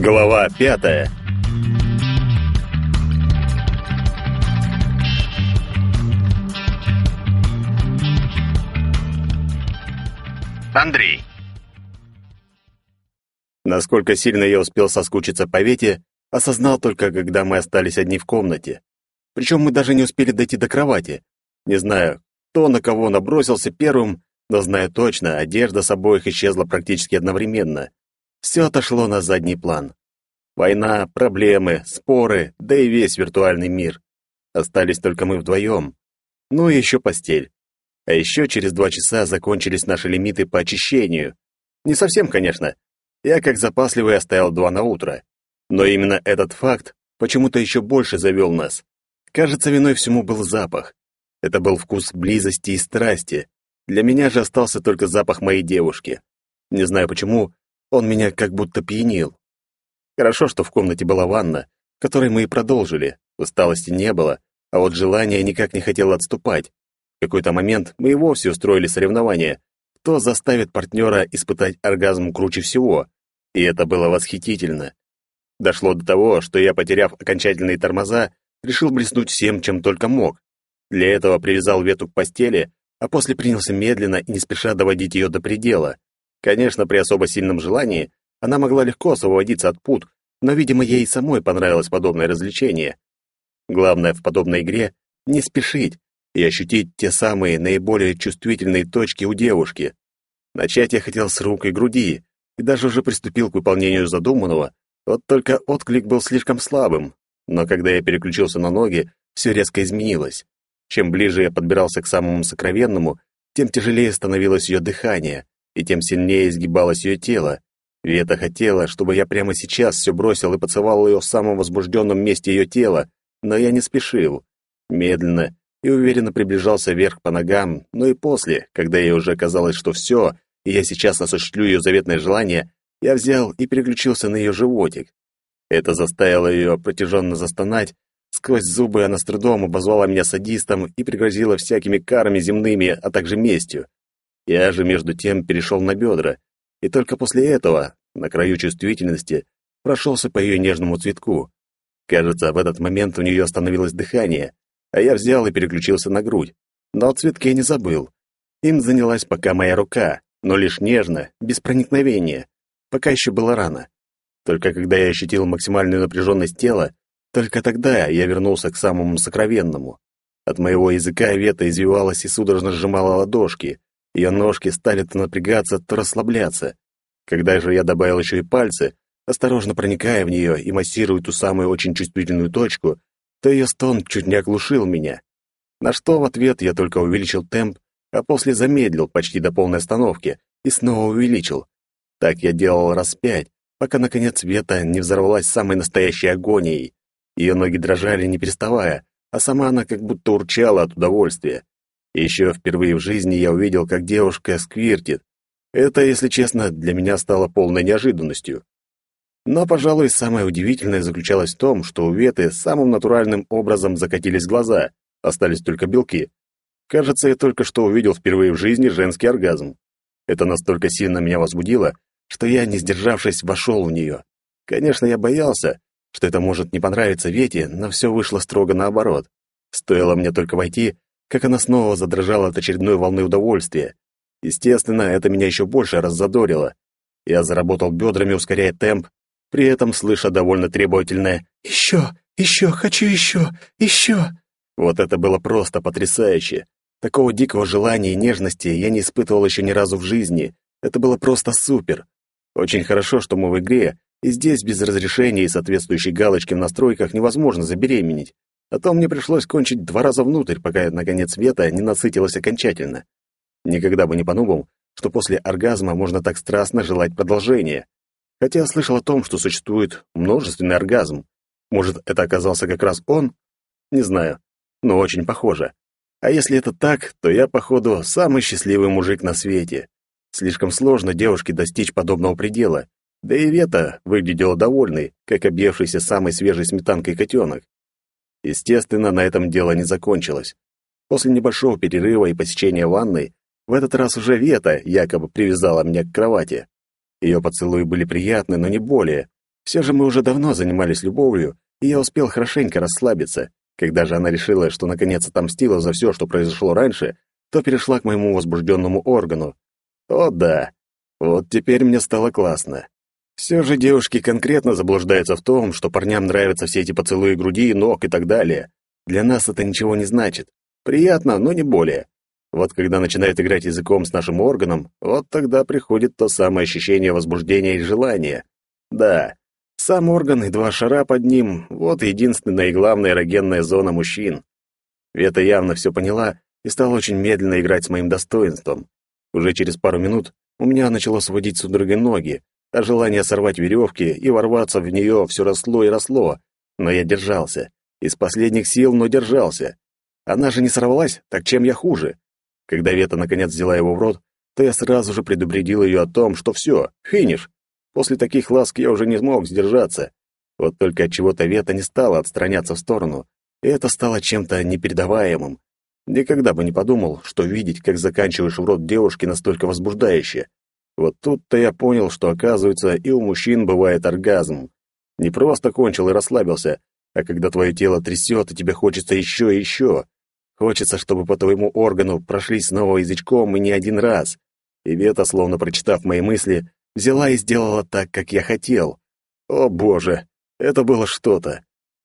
Глава пятая Андрей. Насколько сильно я успел соскучиться по Вете, осознал только, когда мы остались одни в комнате. Причем мы даже не успели дойти до кровати. Не знаю, кто на кого набросился первым, но знаю точно, одежда с обоих исчезла практически одновременно. Все отошло на задний план. Война, проблемы, споры, да и весь виртуальный мир. Остались только мы вдвоем. Ну и еще постель. А еще через два часа закончились наши лимиты по очищению. Не совсем, конечно. Я, как запасливый, оставил два на утро. Но именно этот факт почему-то еще больше завел нас. Кажется, виной всему был запах. Это был вкус близости и страсти. Для меня же остался только запах моей девушки. Не знаю почему, он меня как будто пьянил. Хорошо, что в комнате была ванна, которой мы и продолжили. Усталости не было, а вот желание никак не хотело отступать. В какой-то момент мы и вовсе устроили соревнование, кто заставит партнера испытать оргазм круче всего. И это было восхитительно. Дошло до того, что я, потеряв окончательные тормоза, решил блеснуть всем, чем только мог. Для этого привязал вету к постели, а после принялся медленно и не спеша доводить ее до предела. Конечно, при особо сильном желании она могла легко освободиться от пут, но, видимо, ей самой понравилось подобное развлечение. Главное в подобной игре — не спешить и ощутить те самые наиболее чувствительные точки у девушки. Начать я хотел с рук и груди, и даже уже приступил к выполнению задуманного, вот только отклик был слишком слабым. Но когда я переключился на ноги, все резко изменилось. Чем ближе я подбирался к самому сокровенному, тем тяжелее становилось ее дыхание, и тем сильнее изгибалось ее тело. Вета хотела, чтобы я прямо сейчас все бросил и поцеловал ее в самом возбужденном месте ее тела, но я не спешил. Медленно и уверенно приближался вверх по ногам, но и после, когда ей уже казалось, что все, и я сейчас осуществлю ее заветное желание, я взял и переключился на ее животик. Это заставило ее протяженно застонать, сквозь зубы она с трудом обозвала меня садистом и пригрозила всякими карами земными, а также местью. Я же, между тем, перешел на бедра, и только после этого, на краю чувствительности, прошелся по ее нежному цветку. Кажется, в этот момент у нее остановилось дыхание, а я взял и переключился на грудь. Но о цветке не забыл. Им занялась пока моя рука, но лишь нежно, без проникновения. Пока еще было рано. Только когда я ощутил максимальную напряженность тела, только тогда я вернулся к самому сокровенному. От моего языка вета извивалась и судорожно сжимала ладошки. Ее ножки стали то напрягаться, то расслабляться. Когда же я добавил еще и пальцы, осторожно проникая в нее и массируя ту самую очень чувствительную точку, то ее стон чуть не оглушил меня. На что в ответ я только увеличил темп, а после замедлил почти до полной остановки и снова увеличил. Так я делал раз пять, пока, наконец, Вета не взорвалась самой настоящей агонией. Ее ноги дрожали, не переставая, а сама она как будто урчала от удовольствия. Еще впервые в жизни я увидел, как девушка сквиртит. Это, если честно, для меня стало полной неожиданностью. Но, пожалуй, самое удивительное заключалось в том, что у Веты самым натуральным образом закатились глаза, остались только белки. Кажется, я только что увидел впервые в жизни женский оргазм. Это настолько сильно меня возбудило, что я, не сдержавшись, вошел в нее. Конечно, я боялся, что это может не понравиться Вете, но все вышло строго наоборот. Стоило мне только войти, как она снова задрожала от очередной волны удовольствия. Естественно, это меня еще больше раззадорило. Я заработал бедрами, ускоряя темп, при этом слыша довольно требовательное «Еще! Еще! Хочу еще! Еще!» Вот это было просто потрясающе. Такого дикого желания и нежности я не испытывал еще ни разу в жизни. Это было просто супер. Очень хорошо, что мы в игре, и здесь без разрешения и соответствующей галочки в настройках невозможно забеременеть. А то мне пришлось кончить два раза внутрь, пока, наконец, Вета не насытилась окончательно. Никогда бы не подумал, что после оргазма можно так страстно желать продолжения. Хотя слышал о том, что существует множественный оргазм. Может, это оказался как раз он? Не знаю, но очень похоже. А если это так, то я, походу, самый счастливый мужик на свете. Слишком сложно девушке достичь подобного предела. Да и Вета выглядела довольной, как объевшийся самой свежей сметанкой котенок. Естественно, на этом дело не закончилось. После небольшого перерыва и посещения ванной, в этот раз уже Вета якобы привязала меня к кровати. Ее поцелуи были приятны, но не более. Все же мы уже давно занимались любовью, и я успел хорошенько расслабиться. Когда же она решила, что наконец отомстила за все, что произошло раньше, то перешла к моему возбужденному органу. О да, вот теперь мне стало классно. Все же девушки конкретно заблуждаются в том, что парням нравятся все эти поцелуи груди, ног и так далее. Для нас это ничего не значит. Приятно, но не более. Вот когда начинает играть языком с нашим органом, вот тогда приходит то самое ощущение возбуждения и желания. Да, сам орган и два шара под ним — вот единственная и главная эрогенная зона мужчин. Вета явно все поняла и стала очень медленно играть с моим достоинством. Уже через пару минут у меня начало сводить судорогой ноги, а желание сорвать веревки и ворваться в нее все росло и росло. Но я держался. Из последних сил, но держался. Она же не сорвалась, так чем я хуже? Когда Вета наконец взяла его в рот, то я сразу же предупредил ее о том, что все, финиш. После таких ласк я уже не смог сдержаться. Вот только от чего-то Вета не стала отстраняться в сторону, и это стало чем-то непередаваемым. Никогда бы не подумал, что видеть, как заканчиваешь в рот девушки, настолько возбуждающе. Вот тут-то я понял, что, оказывается, и у мужчин бывает оргазм. Не просто кончил и расслабился, а когда твое тело трясет, и тебе хочется еще и еще. Хочется, чтобы по твоему органу прошли снова язычком и не один раз. И Вета, словно прочитав мои мысли, взяла и сделала так, как я хотел. О, боже, это было что-то.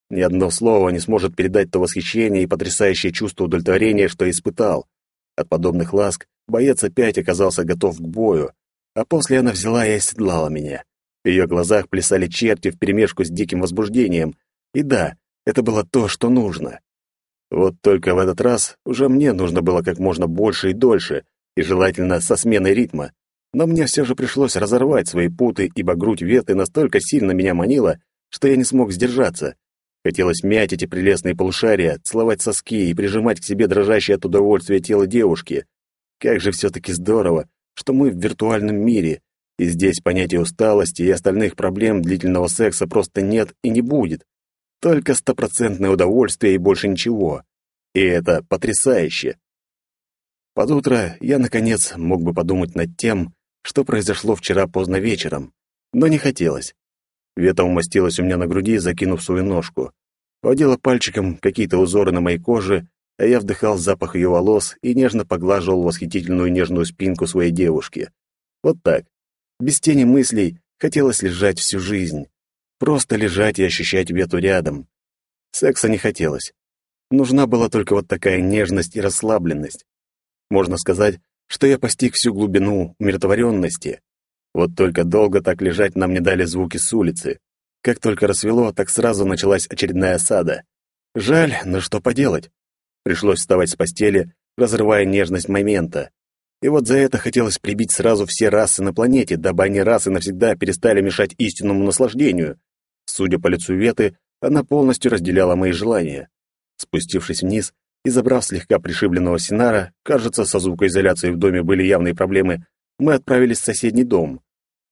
Ни одно слово не сможет передать то восхищение и потрясающее чувство удовлетворения, что испытал. От подобных ласк боец опять оказался готов к бою, а после она взяла и оседлала меня. В ее глазах плясали черти вперемешку с диким возбуждением. И да, это было то, что нужно. Вот только в этот раз уже мне нужно было как можно больше и дольше, и желательно со сменой ритма. Но мне все же пришлось разорвать свои путы, ибо грудь Веты настолько сильно меня манила, что я не смог сдержаться. Хотелось мять эти прелестные полушария, целовать соски и прижимать к себе дрожащее от удовольствия тело девушки. Как же все-таки здорово, что мы в виртуальном мире, и здесь понятия усталости и остальных проблем длительного секса просто нет и не будет. Только стопроцентное удовольствие и больше ничего. И это потрясающе. Под утро я, наконец, мог бы подумать над тем, что произошло вчера поздно вечером, но не хотелось. Вета умостилась у меня на груди, закинув свою ножку. Водила пальчиком какие-то узоры на моей коже, а я вдыхал запах ее волос и нежно поглаживал восхитительную нежную спинку своей девушки. Вот так. Без тени мыслей хотелось лежать всю жизнь. Просто лежать и ощущать Вету рядом. Секса не хотелось. Нужна была только вот такая нежность и расслабленность. Можно сказать, что я постиг всю глубину умиротворенности. Вот только долго так лежать нам не дали звуки с улицы. Как только рассвело, так сразу началась очередная осада. Жаль, но что поделать. Пришлось вставать с постели, разрывая нежность момента. И вот за это хотелось прибить сразу все расы на планете, дабы они раз и навсегда перестали мешать истинному наслаждению. Судя по лицу Веты, она полностью разделяла мои желания. Спустившись вниз и забрав слегка пришибленного Синара, кажется, со звукоизоляцией в доме были явные проблемы, мы отправились в соседний дом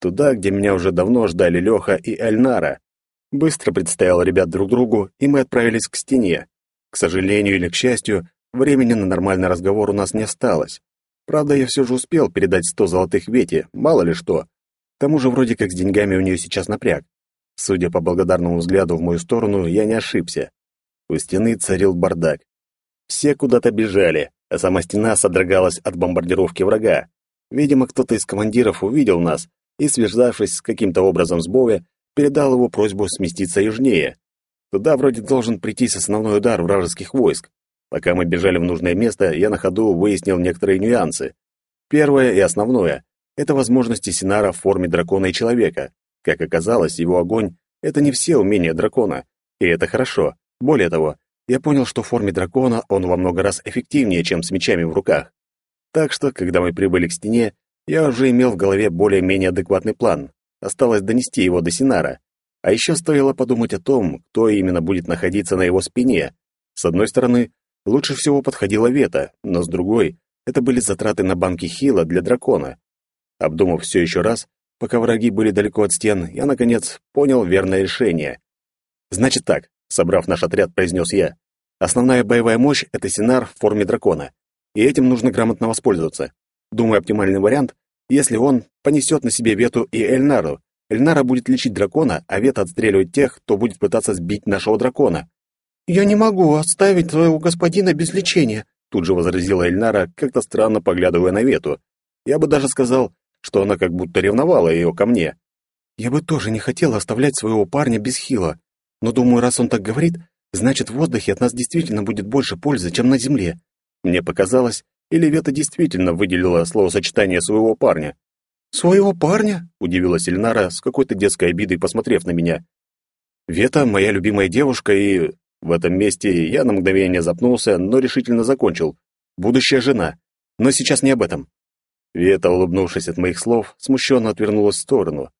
туда, где меня уже давно ждали Леха и Эльнара. Быстро представил ребят друг другу, и мы отправились к стене. К сожалению или к счастью, времени на нормальный разговор у нас не осталось. Правда, я все же успел передать сто золотых Вете, мало ли что. К тому же вроде как с деньгами у нее сейчас напряг. Судя по благодарному взгляду в мою сторону, я не ошибся. У стены царил бардак. Все куда-то бежали, а сама стена содрогалась от бомбардировки врага. Видимо, кто-то из командиров увидел нас и, связавшись с каким-то образом с Бове, передал его просьбу сместиться южнее. Туда вроде должен прийтись основной удар вражеских войск. Пока мы бежали в нужное место, я на ходу выяснил некоторые нюансы. Первое и основное — это возможности Синара в форме дракона и человека. Как оказалось, его огонь — это не все умения дракона, и это хорошо. Более того, я понял, что в форме дракона он во много раз эффективнее, чем с мечами в руках. Так что, когда мы прибыли к стене, я уже имел в голове более-менее адекватный план. Осталось донести его до Синара. А еще стоило подумать о том, кто именно будет находиться на его спине. С одной стороны, лучше всего подходила Вета, но с другой, это были затраты на банки хила для дракона. Обдумав все еще раз, пока враги были далеко от стен, я, наконец, понял верное решение. «Значит так», — собрав наш отряд, произнес я. «Основная боевая мощь — это Синар в форме дракона, и этим нужно грамотно воспользоваться. Думаю, оптимальный вариант, если он понесет на себе Вету и Эльнару, Эльнара будет лечить дракона, а Вета отстреливать тех, кто будет пытаться сбить нашего дракона. «Я не могу оставить твоего господина без лечения», тут же возразила Эльнара, как-то странно поглядывая на Вету. Я бы даже сказал, что она как будто ревновала ее ко мне. «Я бы тоже не хотела оставлять своего парня без хила, но думаю, раз он так говорит, значит, в воздухе от нас действительно будет больше пользы, чем на земле». Мне показалось, или Вета действительно выделила словосочетание своего парня. «Своего парня?» — удивилась Ильнара с какой-то детской обидой, посмотрев на меня. «Вета — моя любимая девушка, и...» В этом месте я на мгновение запнулся, но решительно закончил. «Будущая жена. Но сейчас не об этом». Вета, улыбнувшись от моих слов, смущенно отвернулась в сторону.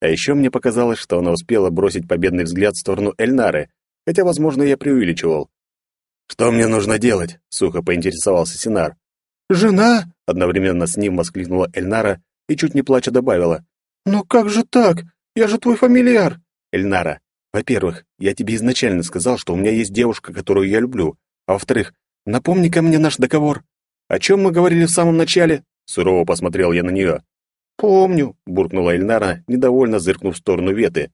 А еще мне показалось, что она успела бросить победный взгляд в сторону Эльнары, хотя, возможно, я преувеличивал. «Что мне нужно делать?» — сухо поинтересовался Синар. «Жена?» — одновременно с ним воскликнула Эльнара и чуть не плача добавила. «Но как же так? Я же твой фамильяр!» «Эльнара, во-первых, я тебе изначально сказал, что у меня есть девушка, которую я люблю. А во-вторых, напомни-ка мне наш договор. О чем мы говорили в самом начале?» Сурово посмотрел я на нее. «Помню», — буркнула Эльнара, недовольно зыркнув в сторону Веты.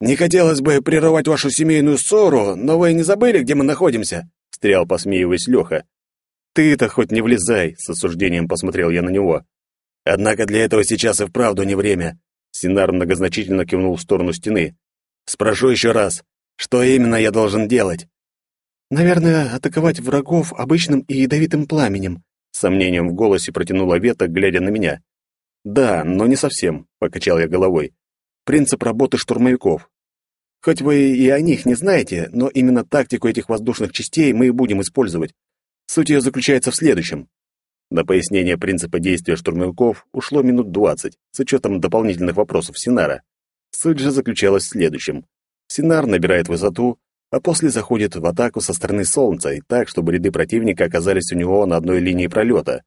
«Не хотелось бы прерывать вашу семейную ссору, но вы не забыли, где мы находимся?» — встрял, посмеиваясь Леха. «Ты-то хоть не влезай», — с осуждением посмотрел я на него. Однако для этого сейчас и вправду не время. Синар многозначительно кивнул в сторону стены. Спрошу еще раз, что именно я должен делать? Наверное, атаковать врагов обычным и ядовитым пламенем, с сомнением в голосе протянула Вета, глядя на меня. Да, но не совсем, покачал я головой. Принцип работы штурмовиков. Хоть вы и о них не знаете, но именно тактику этих воздушных частей мы и будем использовать. Суть ее заключается в следующем. На пояснение принципа действия штурмовиков ушло минут двадцать, с учетом дополнительных вопросов Синара. Суть же заключалась в следующем. Синар набирает высоту, а после заходит в атаку со стороны Солнца и так, чтобы ряды противника оказались у него на одной линии пролета.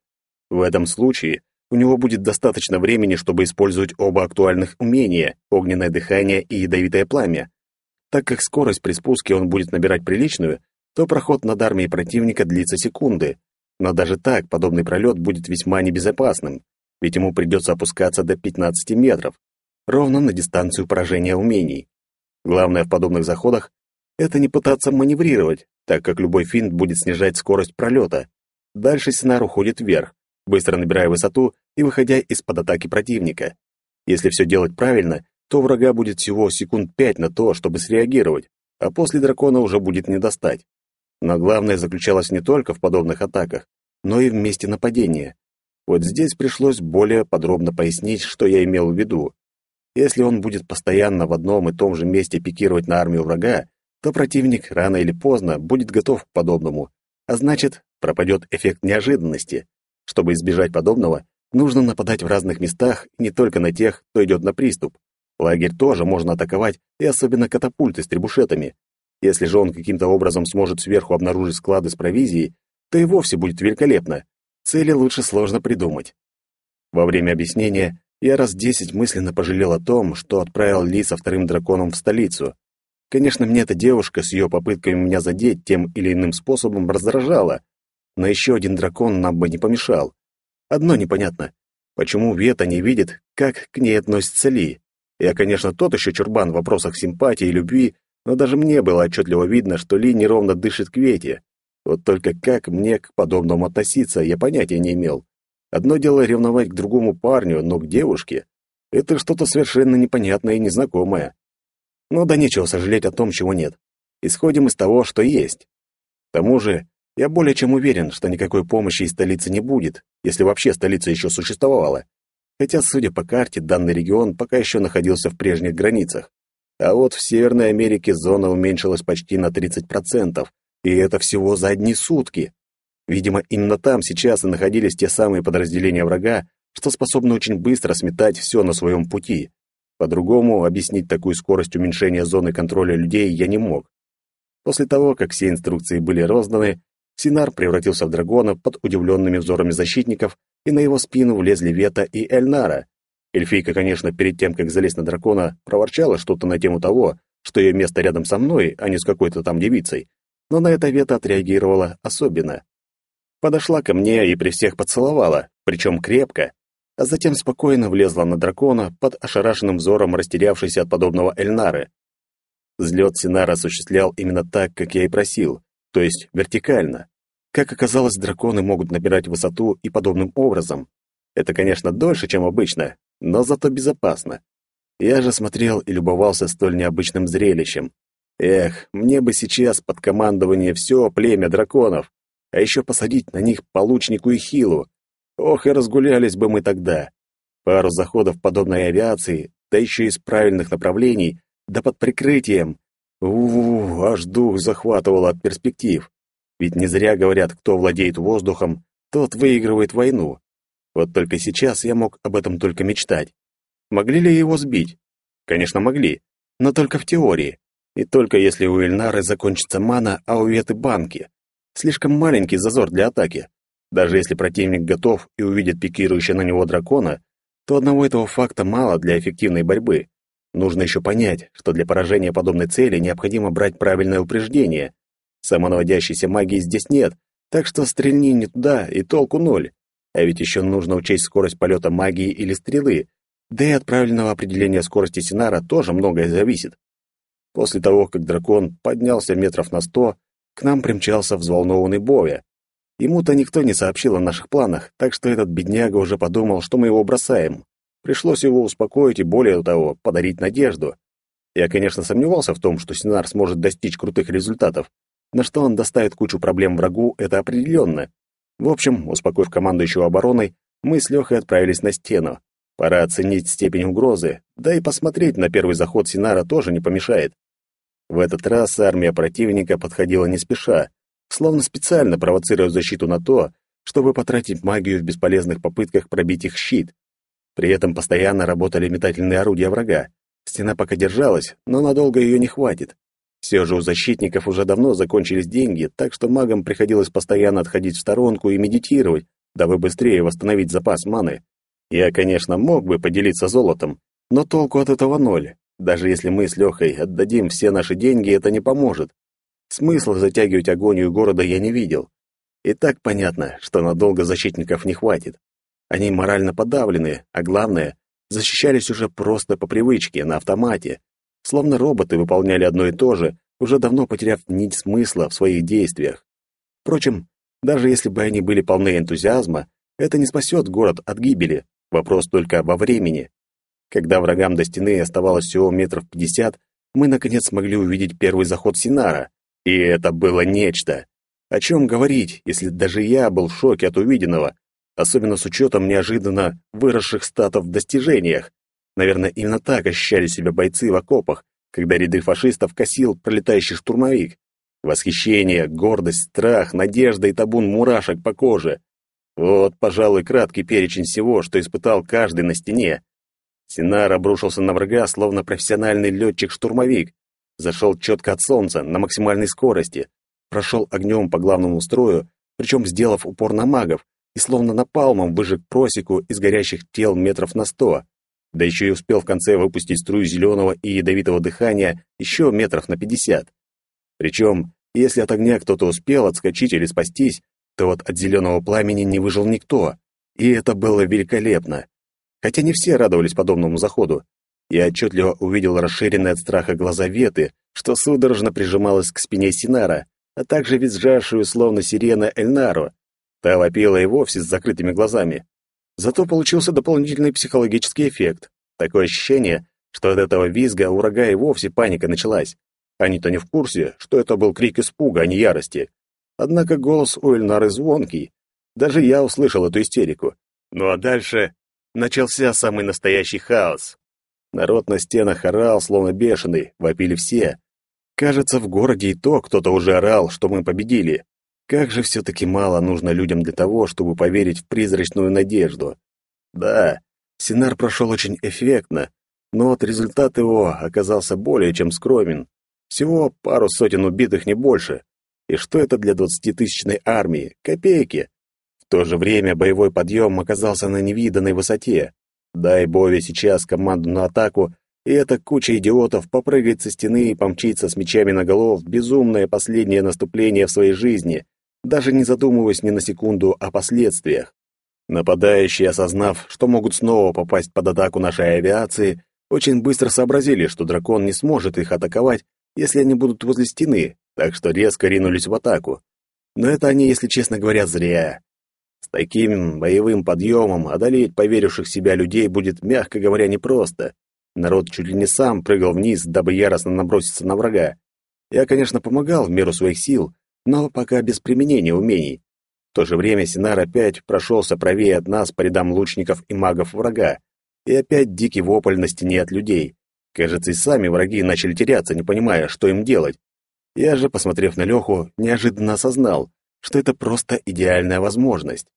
В этом случае у него будет достаточно времени, чтобы использовать оба актуальных умения — огненное дыхание и ядовитое пламя. Так как скорость при спуске он будет набирать приличную, то проход над армией противника длится секунды, но даже так подобный пролет будет весьма небезопасным, ведь ему придется опускаться до 15 метров, ровно на дистанцию поражения умений. Главное в подобных заходах — это не пытаться маневрировать, так как любой финт будет снижать скорость пролета. Дальше Синар уходит вверх, быстро набирая высоту и выходя из-под атаки противника. Если все делать правильно, то врага будет всего секунд пять на то, чтобы среагировать, а после дракона уже будет не достать. Но главное заключалось не только в подобных атаках, но и в месте нападения. Вот здесь пришлось более подробно пояснить, что я имел в виду. Если он будет постоянно в одном и том же месте пикировать на армию врага, то противник рано или поздно будет готов к подобному, а значит, пропадет эффект неожиданности. Чтобы избежать подобного, нужно нападать в разных местах, не только на тех, кто идет на приступ. Лагерь тоже можно атаковать, и особенно катапульты с требушетами. Если же он каким-то образом сможет сверху обнаружить склады с провизией, то и вовсе будет великолепно. Цели лучше сложно придумать. Во время объяснения я раз десять мысленно пожалел о том, что отправил Ли со вторым драконом в столицу. Конечно, мне эта девушка с ее попытками меня задеть тем или иным способом раздражала, но еще один дракон нам бы не помешал. Одно непонятно. Почему Вета не видит, как к ней относится Ли? Я, конечно, тот еще чурбан в вопросах симпатии и любви, но даже мне было отчетливо видно, что Ли неровно дышит к Вете. Вот только как мне к подобному относиться, я понятия не имел. Одно дело ревновать к другому парню, но к девушке — это что-то совершенно непонятное и незнакомое. Но да нечего сожалеть о том, чего нет. Исходим из того, что есть. К тому же, я более чем уверен, что никакой помощи из столицы не будет, если вообще столица еще существовала. Хотя, судя по карте, данный регион пока еще находился в прежних границах. А вот в Северной Америке зона уменьшилась почти на 30%, и это всего за одни сутки. Видимо, именно там сейчас и находились те самые подразделения врага, что способны очень быстро сметать все на своем пути. По-другому объяснить такую скорость уменьшения зоны контроля людей я не мог. После того, как все инструкции были розданы, Синар превратился в дракона под удивленными взорами защитников, и на его спину влезли Вета и Эльнара. Эльфийка, конечно, перед тем, как залезть на дракона, проворчала что-то на тему того, что ее место рядом со мной, а не с какой-то там девицей. Но на это Вета отреагировала особенно. Подошла ко мне и при всех поцеловала, причем крепко. а затем спокойно влезла на дракона под ошарашенным взором растерявшейся от подобного Эльнары. Взлет Синара осуществлял именно так, как я и просил, то есть вертикально. Как оказалось, драконы могут набирать высоту и подобным образом. Это, конечно, дольше, чем обычно, но зато безопасно. Я же смотрел и любовался столь необычным зрелищем. Эх, мне бы сейчас под командование все племя драконов, а еще посадить на них получнику и хилу. Ох, и разгулялись бы мы тогда. Пару заходов подобной авиации, да еще из правильных направлений, да под прикрытием. У, аж дух захватывало от перспектив. Ведь не зря говорят, кто владеет воздухом, тот выигрывает войну. Вот только сейчас я мог об этом только мечтать. Могли ли его сбить? Конечно, могли, но только в теории. И только если у Эльнары закончится мана, а у Веты банки. Слишком маленький зазор для атаки. Даже если противник готов и увидит пикирующего на него дракона, то одного этого факта мало для эффективной борьбы. Нужно еще понять, что для поражения подобной цели необходимо брать правильное упреждение. Самонаводящейся магии здесь нет, так что стрельни не туда и толку ноль. А ведь еще нужно учесть скорость полета магии или стрелы, да и от правильного определения скорости Синара тоже многое зависит. После того, как дракон поднялся метров на сто, к нам примчался взволнованный Бовя. Ему-то никто не сообщил о наших планах, так что этот бедняга уже подумал, что мы его бросаем. Пришлось его успокоить и, более того, подарить надежду. Я, конечно, сомневался в том, что Синар сможет достичь крутых результатов, на что он доставит кучу проблем врагу, это определенно. В общем, успокоив командующего обороной, мы с Лехой отправились на стену. Пора оценить степень угрозы, да и посмотреть на первый заход Синара тоже не помешает. В этот раз армия противника подходила не спеша, словно специально провоцируя защиту на то, чтобы потратить магию в бесполезных попытках пробить их щит. При этом постоянно работали метательные орудия врага. Стена пока держалась, но надолго ее не хватит. Все же у защитников уже давно закончились деньги, так что магам приходилось постоянно отходить в сторонку и медитировать, дабы быстрее восстановить запас маны. Я, конечно, мог бы поделиться золотом, но толку от этого ноль. Даже если мы с Лехой отдадим все наши деньги, это не поможет. Смысла затягивать агонию города я не видел. И так понятно, что надолго защитников не хватит. Они морально подавлены, а главное, защищались уже просто по привычке, на автомате. Словно роботы выполняли одно и то же, уже давно потеряв нить смысла в своих действиях. Впрочем, даже если бы они были полны энтузиазма, это не спасет город от гибели. Вопрос только во времени. Когда врагам до стены оставалось всего метров пятьдесят, мы, наконец, смогли увидеть первый заход Синара. И это было нечто. О чем говорить, если даже я был в шоке от увиденного, особенно с учетом неожиданно выросших статов в достижениях. Наверное, именно так ощущали себя бойцы в окопах, когда ряды фашистов косил пролетающий штурмовик. Восхищение, гордость, страх, надежда и табун мурашек по коже. Вот, пожалуй, краткий перечень всего, что испытал каждый на стене. Синар обрушился на врага, словно профессиональный летчик-штурмовик. Зашел четко от солнца, на максимальной скорости. Прошел огнем по главному строю, причем сделав упор на магов, и словно напалмом выжег просеку из горящих тел метров на сто. Да еще и успел в конце выпустить струю зеленого и ядовитого дыхания еще метров на пятьдесят. Причем, если от огня кто-то успел отскочить или спастись, то вот от зеленого пламени не выжил никто. И это было великолепно. Хотя не все радовались подобному заходу. Я отчетливо увидел расширенные от страха глаза Веты, что судорожно прижималась к спине Синара, а также визжавшую, словно сирена, Эльнару. Та вопила и вовсе с закрытыми глазами. Зато получился дополнительный психологический эффект. Такое ощущение, что от этого визга у и вовсе паника началась. Они-то не в курсе, что это был крик испуга, а не ярости. Однако голос у Эльнары звонкий. Даже я услышал эту истерику. Ну а дальше начался самый настоящий хаос. Народ на стенах орал, словно бешеный, вопили все. Кажется, в городе и то кто-то уже орал, что мы победили. Как же все-таки мало нужно людям для того, чтобы поверить в призрачную надежду. Да, Синар прошел очень эффектно, но вот результат его оказался более чем скромен. Всего пару сотен убитых, не больше. И что это для двадцатитысячной армии? Копейки. В то же время боевой подъем оказался на невиданной высоте. Дай Бове сейчас команду на атаку, и эта куча идиотов попрыгает со стены и помчится с мечами наголов в безумное последнее наступление в своей жизни, даже не задумываясь ни на секунду о последствиях. Нападающие, осознав, что могут снова попасть под атаку нашей авиации, очень быстро сообразили, что дракон не сможет их атаковать, если они будут возле стены, так что резко ринулись в атаку. Но это они, если честно говоря, зря. С таким боевым подъемом одолеть поверивших себя людей будет, мягко говоря, непросто. Народ чуть ли не сам прыгал вниз, дабы яростно наброситься на врага. Я, конечно, помогал в меру своих сил, но пока без применения умений. В то же время Синар опять прошелся правее от нас по рядам лучников и магов врага, и опять дикий вопль на стене от людей. Кажется, и сами враги начали теряться, не понимая, что им делать. Я же, посмотрев на Леху, неожиданно осознал, что это просто идеальная возможность.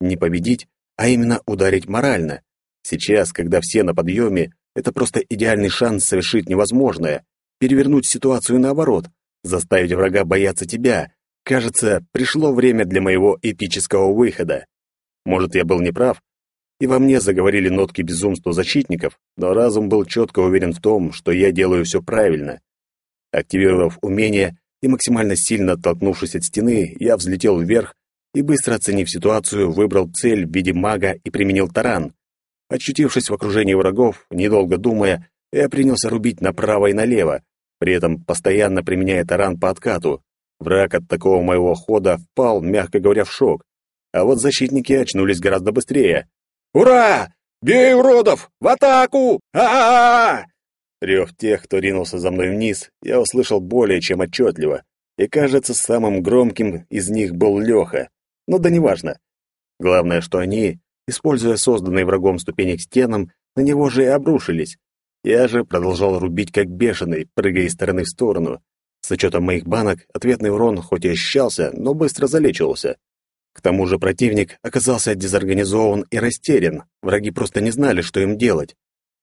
Не победить, а именно ударить морально. Сейчас, когда все на подъеме, это просто идеальный шанс совершить невозможное, перевернуть ситуацию наоборот, заставить врага бояться тебя. Кажется, пришло время для моего эпического выхода. Может, я был неправ, и во мне заговорили нотки безумства защитников, но разум был четко уверен в том, что я делаю все правильно. Активировав умение и максимально сильно оттолкнувшись от стены, я взлетел вверх и, быстро оценив ситуацию, выбрал цель в виде мага и применил таран. Очутившись в окружении врагов, недолго думая, я принялся рубить направо и налево, при этом постоянно применяя таран по откату. Враг от такого моего хода впал, мягко говоря, в шок. А вот защитники очнулись гораздо быстрее. «Ура! Бей уродов! В атаку! а а, -а! Рев тех, кто ринулся за мной вниз, я услышал более чем отчетливо, и, кажется, самым громким из них был Леха. Ну да неважно. Главное, что они используя созданные врагом ступени к стенам, на него же и обрушились. Я же продолжал рубить как бешеный, прыгая из стороны в сторону. С учетом моих банок, ответный урон хоть и ощущался, но быстро залечивался. К тому же противник оказался дезорганизован и растерян, враги просто не знали, что им делать.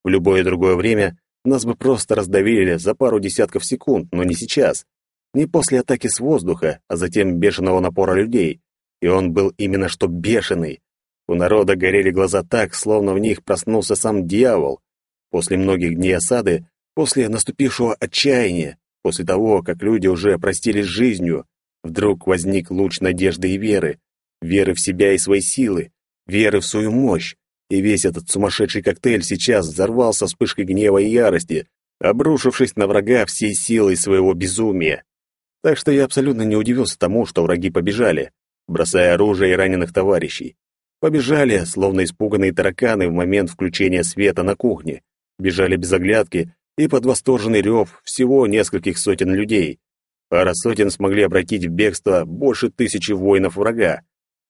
В любое другое время нас бы просто раздавили за пару десятков секунд, но не сейчас. Не после атаки с воздуха, а затем бешеного напора людей. И он был именно что бешеный. У народа горели глаза так, словно в них проснулся сам дьявол. После многих дней осады, после наступившего отчаяния, после того, как люди уже простились жизнью, вдруг возник луч надежды и веры, веры в себя и свои силы, веры в свою мощь, и весь этот сумасшедший коктейль сейчас взорвался вспышкой гнева и ярости, обрушившись на врага всей силой своего безумия. Так что я абсолютно не удивился тому, что враги побежали, бросая оружие и раненых товарищей. Побежали, словно испуганные тараканы в момент включения света на кухне. Бежали без оглядки и под восторженный рев всего нескольких сотен людей. Пара сотен смогли обратить в бегство больше тысячи воинов врага.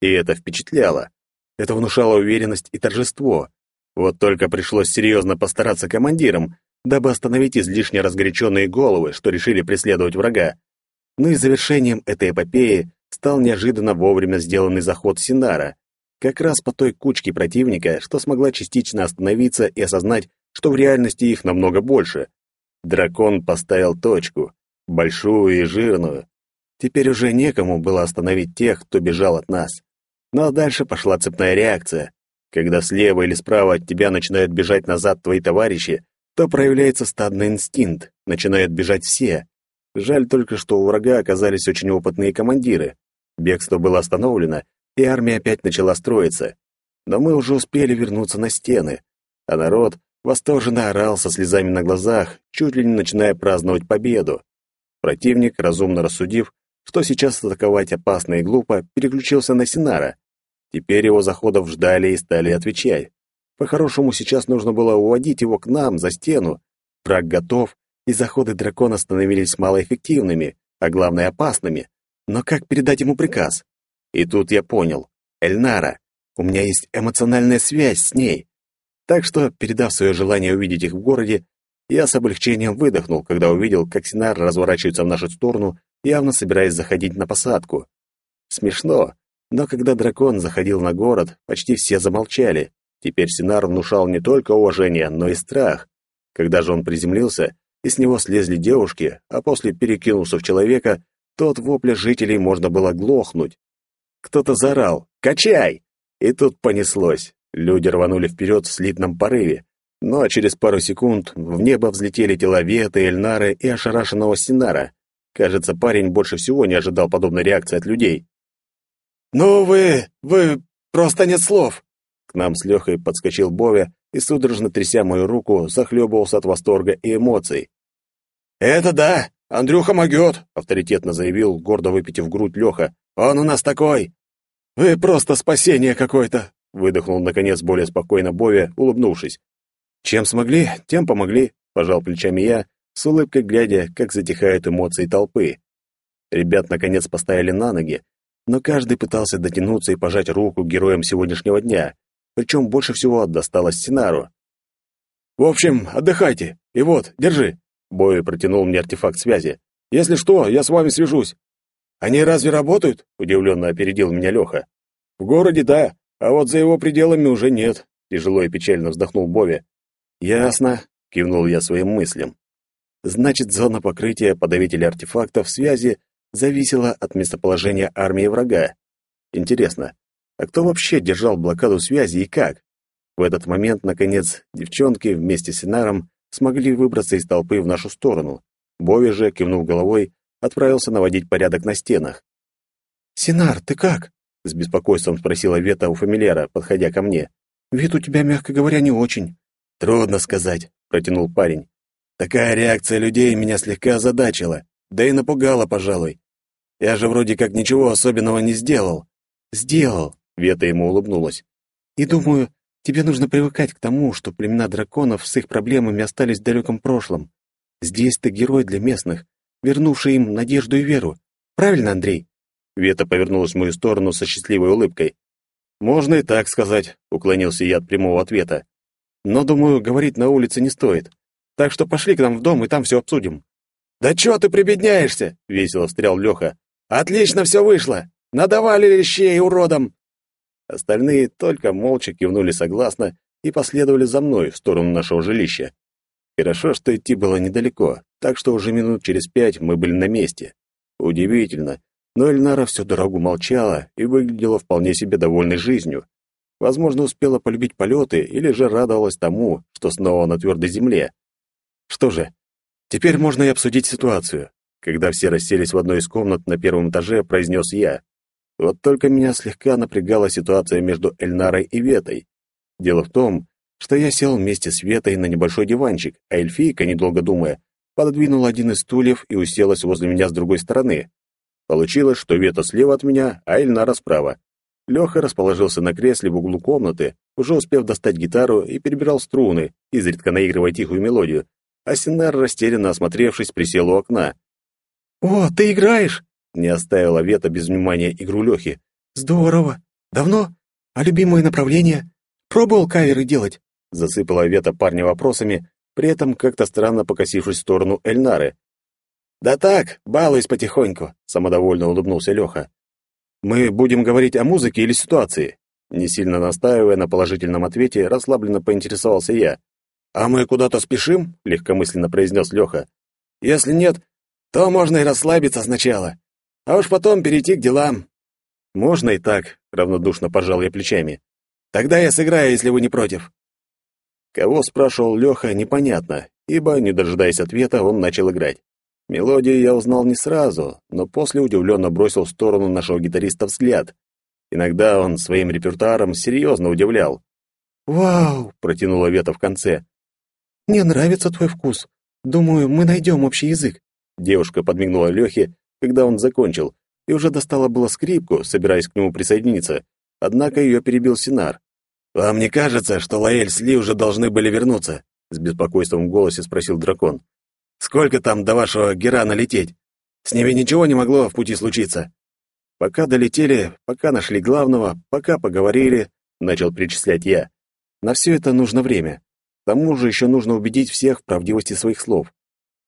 И это впечатляло. Это внушало уверенность и торжество. Вот только пришлось серьезно постараться командирам, дабы остановить излишне разгоряченные головы, что решили преследовать врага. Ну и завершением этой эпопеи стал неожиданно вовремя сделанный заход Синара, как раз по той кучке противника, что смогла частично остановиться и осознать, что в реальности их намного больше. Дракон поставил точку, большую и жирную. Теперь уже некому было остановить тех, кто бежал от нас. Но дальше пошла цепная реакция. Когда слева или справа от тебя начинают бежать назад твои товарищи, то проявляется стадный инстинкт, начинают бежать все. Жаль только, что у врага оказались очень опытные командиры. Бегство было остановлено, и армия опять начала строиться. Но мы уже успели вернуться на стены, а народ восторженно орал со слезами на глазах, чуть ли не начиная праздновать победу. Противник, разумно рассудив, что сейчас атаковать опасно и глупо, переключился на Синара. Теперь его заходов ждали и стали отвечать. По-хорошему, сейчас нужно было уводить его к нам, за стену. Враг готов, и заходы дракона становились малоэффективными, а главное опасными. Но как передать ему приказ? И тут я понял. Эльнара. У меня есть эмоциональная связь с ней. Так что, передав свое желание увидеть их в городе, я с облегчением выдохнул, когда увидел, как Синар разворачивается в нашу сторону, явно собираясь заходить на посадку. Смешно, но когда дракон заходил на город, почти все замолчали. Теперь Синар внушал не только уважение, но и страх. Когда же он приземлился, и с него слезли девушки, а после перекинулся в человека, то от вопля жителей можно было глохнуть. Кто-то заорал «Качай!» И тут понеслось. Люди рванули вперед в слитном порыве. Но через пару секунд в небо взлетели тела Веты, Эльнары и ошарашенного Синара. Кажется, парень больше всего не ожидал подобной реакции от людей. «Ну вы... вы Просто нет слов!» К нам с Лехой подскочил Бовя и, судорожно тряся мою руку, захлебывался от восторга и эмоций. «Это да! Андрюха могет!» — авторитетно заявил, гордо выпитив грудь Леха. «Он у нас такой!» «Вы просто спасение какое-то!» — выдохнул, наконец, более спокойно Бове, улыбнувшись. «Чем смогли, тем помогли», — пожал плечами я, с улыбкой глядя, как затихают эмоции толпы. Ребят, наконец, поставили на ноги, но каждый пытался дотянуться и пожать руку героям сегодняшнего дня, причем больше всего досталось Синару. «В общем, отдыхайте, и вот, держи», — Бой протянул мне артефакт связи. «Если что, я с вами свяжусь». «Они разве работают?» — удивленно опередил меня Леха. «В городе, да, а вот за его пределами уже нет», — тяжело и печально вздохнул Бови. «Ясно», — кивнул я своим мыслям. «Значит, зона покрытия подавителя артефактов связи зависела от местоположения армии врага. Интересно, а кто вообще держал блокаду связи и как? В этот момент, наконец, девчонки вместе с Инаром смогли выбраться из толпы в нашу сторону. Бови же, кивнув головой, отправился наводить порядок на стенах. «Синар, ты как?» — с беспокойством спросила Вета у фамильяра, подходя ко мне. «Вид у тебя, мягко говоря, не очень». «Трудно сказать», — протянул парень. «Такая реакция людей меня слегка озадачила, да и напугала, пожалуй. Я же вроде как ничего особенного не сделал». «Сделал», — Вета ему улыбнулась. «И думаю, тебе нужно привыкать к тому, что племена драконов с их проблемами остались в далеком прошлом. Здесь ты герой для местных, вернувший им надежду и веру. Правильно, Андрей?» Вета повернулась в мою сторону со счастливой улыбкой. «Можно и так сказать», — уклонился я от прямого ответа. «Но, думаю, говорить на улице не стоит. Так что пошли к нам в дом, и там все обсудим». «Да чего ты прибедняешься?» — весело встрял Леха. «Отлично все вышло! Надавали лещей уродам!» Остальные только молча кивнули согласно и последовали за мной в сторону нашего жилища. Хорошо, что идти было недалеко, так что уже минут через пять мы были на месте. Удивительно, но Эльнара всю дорогу молчала и выглядела вполне себе довольной жизнью. Возможно, успела полюбить полеты или же радовалась тому, что снова на твердой земле. Что же, теперь можно и обсудить ситуацию. Когда все расселись в одной из комнат на первом этаже, произнес я. Вот только меня слегка напрягала ситуация между Эльнарой и Ветой. Дело в том, что я сел вместе с Ветой на небольшой диванчик, а эльфийка, недолго думая, пододвинула один из стульев и уселась возле меня с другой стороны. Получилось, что Вета слева от меня, а Эльнара справа. Леха расположился на кресле в углу комнаты, уже успев достать гитару и перебирал струны, изредка наигрывая тихую мелодию, а Синар, растерянно осмотревшись, присел у окна. «О, ты играешь?» Не оставила Вета без внимания игру Лехи. «Здорово! Давно? А любимое направление? Пробовал каверы делать?» Засыпала Вета парня вопросами, при этом как-то странно покосившись в сторону Эльнары. «Да так, балуюсь потихоньку», — самодовольно улыбнулся Леха. «Мы будем говорить о музыке или ситуации?» Не сильно настаивая на положительном ответе, расслабленно поинтересовался я. «А мы куда-то спешим?» — легкомысленно произнес Леха. «Если нет, то можно и расслабиться сначала а уж потом перейти к делам. Можно и так, равнодушно пожал я плечами. Тогда я сыграю, если вы не против. Кого спрашивал Леха, непонятно, ибо, не дожидаясь ответа, он начал играть. Мелодию я узнал не сразу, но после удивленно бросил в сторону нашего гитариста взгляд. Иногда он своим репертуаром серьезно удивлял. «Вау!» — протянула Вета в конце. «Мне нравится твой вкус. Думаю, мы найдем общий язык». Девушка подмигнула Лехе когда он закончил, и уже достала было скрипку, собираясь к нему присоединиться, однако ее перебил Синар. «Вам не кажется, что Лаэль с Ли уже должны были вернуться?» — с беспокойством в голосе спросил дракон. «Сколько там до вашего Герана лететь? С ними ничего не могло в пути случиться?» «Пока долетели, пока нашли главного, пока поговорили», — начал перечислять я. «На все это нужно время. К тому же еще нужно убедить всех в правдивости своих слов.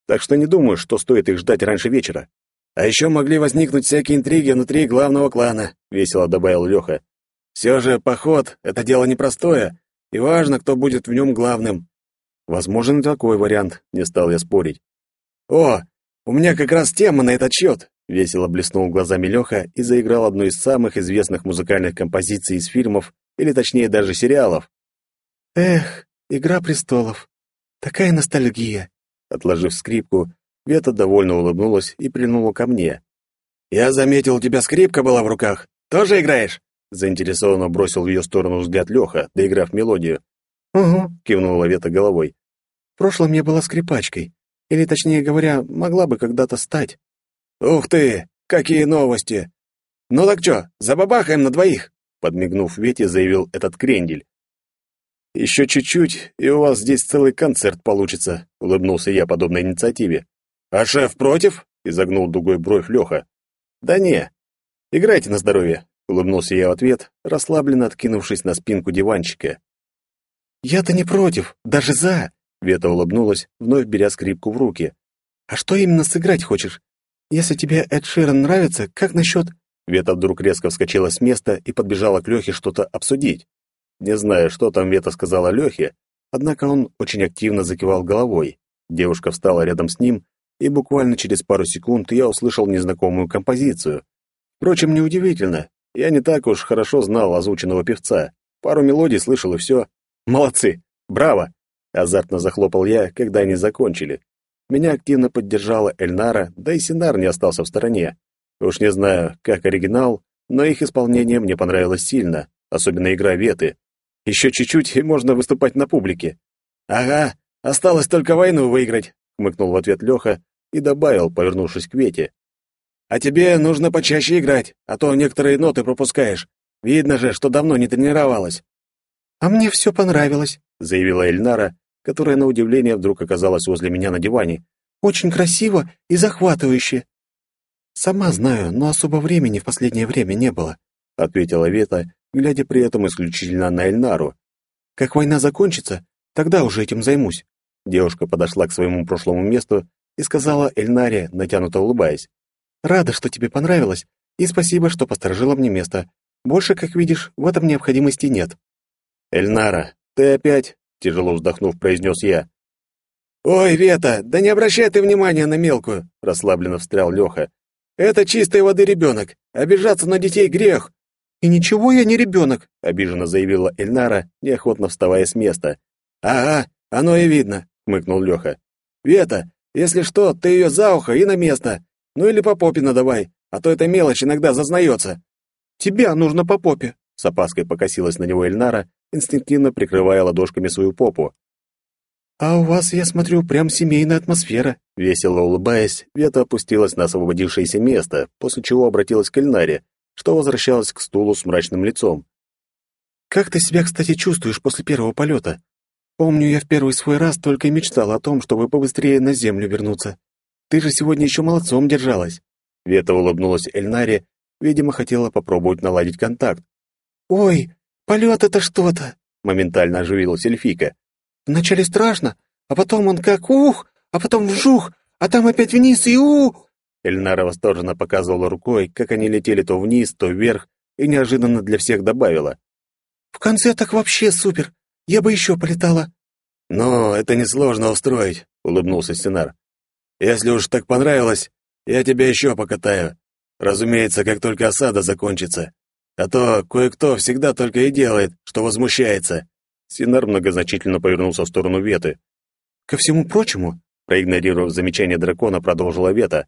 Так что не думаю, что стоит их ждать раньше вечера. А еще могли возникнуть всякие интриги внутри главного клана, весело добавил Леха. Все же поход — это дело непростое, и важно, кто будет в нем главным. Возможен такой вариант, не стал я спорить. О, у меня как раз тема на этот счет, весело блеснул глазами Леха и заиграл одну из самых известных музыкальных композиций из фильмов, или точнее даже сериалов. Эх, «Игра престолов! Такая ностальгия!» Отложив скрипку, Вета довольно улыбнулась и прильнула ко мне. «Я заметил, у тебя скрипка была в руках. Тоже играешь?» заинтересованно бросил в ее сторону взгляд Леха, доиграв мелодию. «Угу», — кивнула Вета головой. «В прошлом я была скрипачкой. Или, точнее говоря, могла бы когда-то стать». «Ух ты! Какие новости! Ну так что, забабахаем на двоих?» Подмигнув Вете, заявил этот крендель. «Еще чуть-чуть, и у вас здесь целый концерт получится», — улыбнулся я подобной инициативе. «А шеф против?» — изогнул дугой бровь Леха. «Да не. Играйте на здоровье», — улыбнулся я в ответ, расслабленно откинувшись на спинку диванчика. «Я-то не против, даже за», — Вета улыбнулась, вновь беря скрипку в руки. «А что именно сыграть хочешь? Если тебе Эд Ширен нравится, как насчет...» Вета вдруг резко вскочила с места и подбежала к Лехе что-то обсудить. Не знаю, что там Вета сказала Лехе, однако он очень активно закивал головой. Девушка встала рядом с ним, и буквально через пару секунд я услышал незнакомую композицию. Впрочем, неудивительно, я не так уж хорошо знал озвученного певца. Пару мелодий слышал и все. Молодцы! Браво! Азартно захлопал я, когда они закончили. Меня активно поддержала Эльнара, да и Синар не остался в стороне. Уж не знаю, как оригинал, но их исполнение мне понравилось сильно, особенно игра Веты. Еще чуть-чуть, и можно выступать на публике. «Ага, осталось только войну выиграть», — хмыкнул в ответ Леха и добавил, повернувшись к Вете. «А тебе нужно почаще играть, а то некоторые ноты пропускаешь. Видно же, что давно не тренировалась». «А мне все понравилось», — заявила Эльнара, которая, на удивление, вдруг оказалась возле меня на диване. «Очень красиво и захватывающе». «Сама знаю, но особо времени в последнее время не было», — ответила Вета, глядя при этом исключительно на Эльнару. «Как война закончится, тогда уже этим займусь». Девушка подошла к своему прошлому месту и сказала Эльнаре, натянуто улыбаясь. «Рада, что тебе понравилось, и спасибо, что посторожила мне место. Больше, как видишь, в этом необходимости нет». «Эльнара, ты опять?» — тяжело вздохнув, произнес я. «Ой, Вета, да не обращай ты внимания на мелкую!» — расслабленно встрял Леха. «Это чистой воды ребенок. Обижаться на детей грех. «И ничего я не ребенок», — обиженно заявила Эльнара, неохотно вставая с места. «Ага, оно и видно», — хмыкнул Леха. «Вета, если что, ты ее за ухо и на место. Ну или по попе надавай, а то эта мелочь иногда зазнается». «Тебя нужно по попе», — с опаской покосилась на него Эльнара, инстинктивно прикрывая ладошками свою попу. «А у вас, я смотрю, прям семейная атмосфера», — весело улыбаясь, Вета опустилась на освободившееся место, после чего обратилась к Эльнаре, что возвращалась к стулу с мрачным лицом. «Как ты себя, кстати, чувствуешь после первого полета? Помню, я в первый свой раз только и мечтал о том, чтобы побыстрее на землю вернуться. Ты же сегодня еще молодцом держалась». Вета улыбнулась Эльнаре, видимо, хотела попробовать наладить контакт. «Ой, полет это что-то!» — моментально оживилась эльфийка. «Вначале страшно, а потом он как ух, а потом вжух, а там опять вниз и ух!» Эльнара восторженно показывала рукой, как они летели то вниз, то вверх, и неожиданно для всех добавила. «В конце так вообще супер! Я бы еще полетала!» «Ну, это несложно устроить», — улыбнулся Стенар. «Если уж так понравилось, я тебя еще покатаю. Разумеется, как только осада закончится. А то кое-кто всегда только и делает, что возмущается». Синар многозначительно повернулся в сторону Веты. «Ко всему прочему», — проигнорировав замечание дракона, продолжила Вета,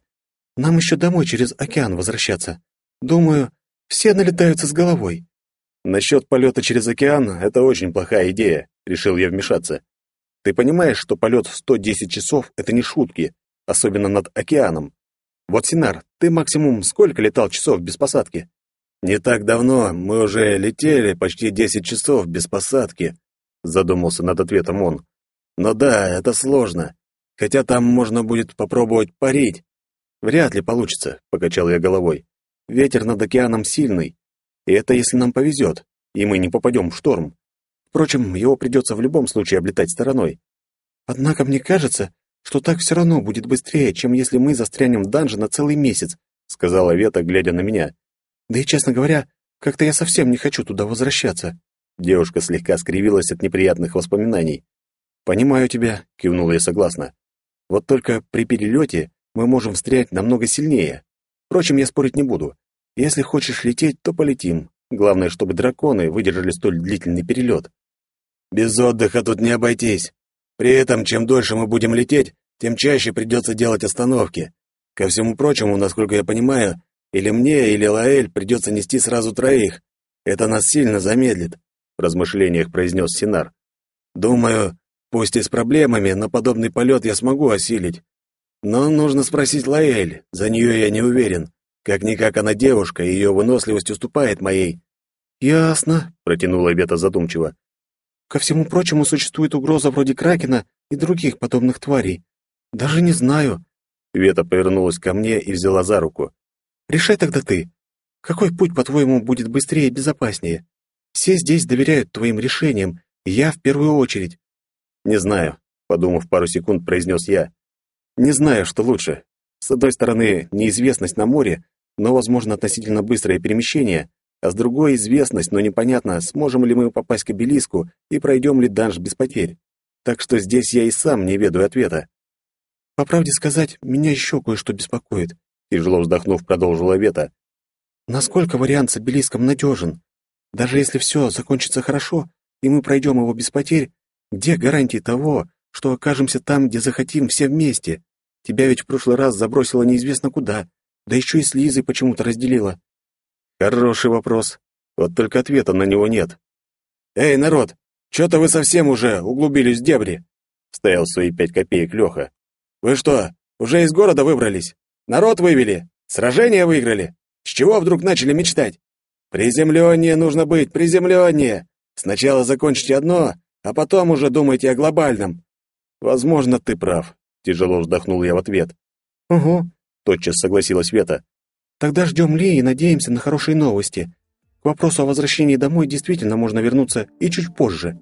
нам еще домой через океан возвращаться. Думаю, все налетаются с головой. Насчет полета через океан — это очень плохая идея, решил я вмешаться. Ты понимаешь, что полет в 110 часов — это не шутки, особенно над океаном. Вот, Синар, ты максимум сколько летал часов без посадки? Не так давно мы уже летели почти 10 часов без посадки, задумался над ответом он. Но да, это сложно. Хотя там можно будет попробовать парить. Вряд ли получится, покачал я головой. Ветер над океаном сильный, и это если нам повезет, и мы не попадем в шторм. Впрочем, его придется в любом случае облетать стороной. Однако мне кажется, что так все равно будет быстрее, чем если мы застрянем в данже на целый месяц, сказала Вета, глядя на меня. Да и, честно говоря, как-то я совсем не хочу туда возвращаться. Девушка слегка скривилась от неприятных воспоминаний. «Понимаю тебя», — кивнула я согласно. «Вот только при перелете мы можем встрять намного сильнее. Впрочем, я спорить не буду. Если хочешь лететь, то полетим. Главное, чтобы драконы выдержали столь длительный перелет. Без отдыха тут не обойтись. При этом, чем дольше мы будем лететь, тем чаще придется делать остановки. Ко всему прочему, насколько я понимаю, или мне, или Лаэль придется нести сразу троих. это нас сильно замедлит», — в размышлениях произнес Синар. «Думаю, пусть и с проблемами, но подобный полет я смогу осилить. Но нужно спросить Лаэль, за нее я не уверен. Как-никак она девушка, и ее выносливость уступает моей». «Ясно», — протянула Вета задумчиво. «Ко всему прочему, существует угроза вроде Кракена и других подобных тварей. Даже не знаю». Вета повернулась ко мне и взяла за руку. «Решай тогда ты. Какой путь, по-твоему, будет быстрее и безопаснее? Все здесь доверяют твоим решениям, и я в первую очередь». «Не знаю», — подумав пару секунд, произнес я. «Не знаю, что лучше. С одной стороны, неизвестность на море, но, возможно, относительно быстрое перемещение, а с другой — известность, но непонятно, сможем ли мы попасть к обелиску и пройдем ли данж без потерь. Так что здесь я и сам не ведаю ответа. По правде сказать, меня еще кое-что беспокоит. Тяжело вздохнув, продолжила Вета. Насколько вариант с обелиском надежен? Даже если все закончится хорошо, и мы пройдем его без потерь, где гарантии того, что окажемся там, где захотим все вместе? Тебя ведь в прошлый раз забросило неизвестно куда, да еще и с Лизой почему-то разделила. Хороший вопрос. Вот только ответа на него нет. Эй, народ, что-то вы совсем уже углубились в дебри. Стоял свои пять копеек Леха. Вы что, уже из города выбрались? Народ вывели? Сражение выиграли? С чего вдруг начали мечтать? Приземленнее нужно быть, приземленнее. Сначала закончите одно, а потом уже думайте о глобальном. Возможно, ты прав. Тяжело вздохнул я в ответ. Угу, тотчас согласилась Вета. Тогда ждем Ли и надеемся на хорошие новости. К вопросу о возвращении домой действительно можно вернуться и чуть позже.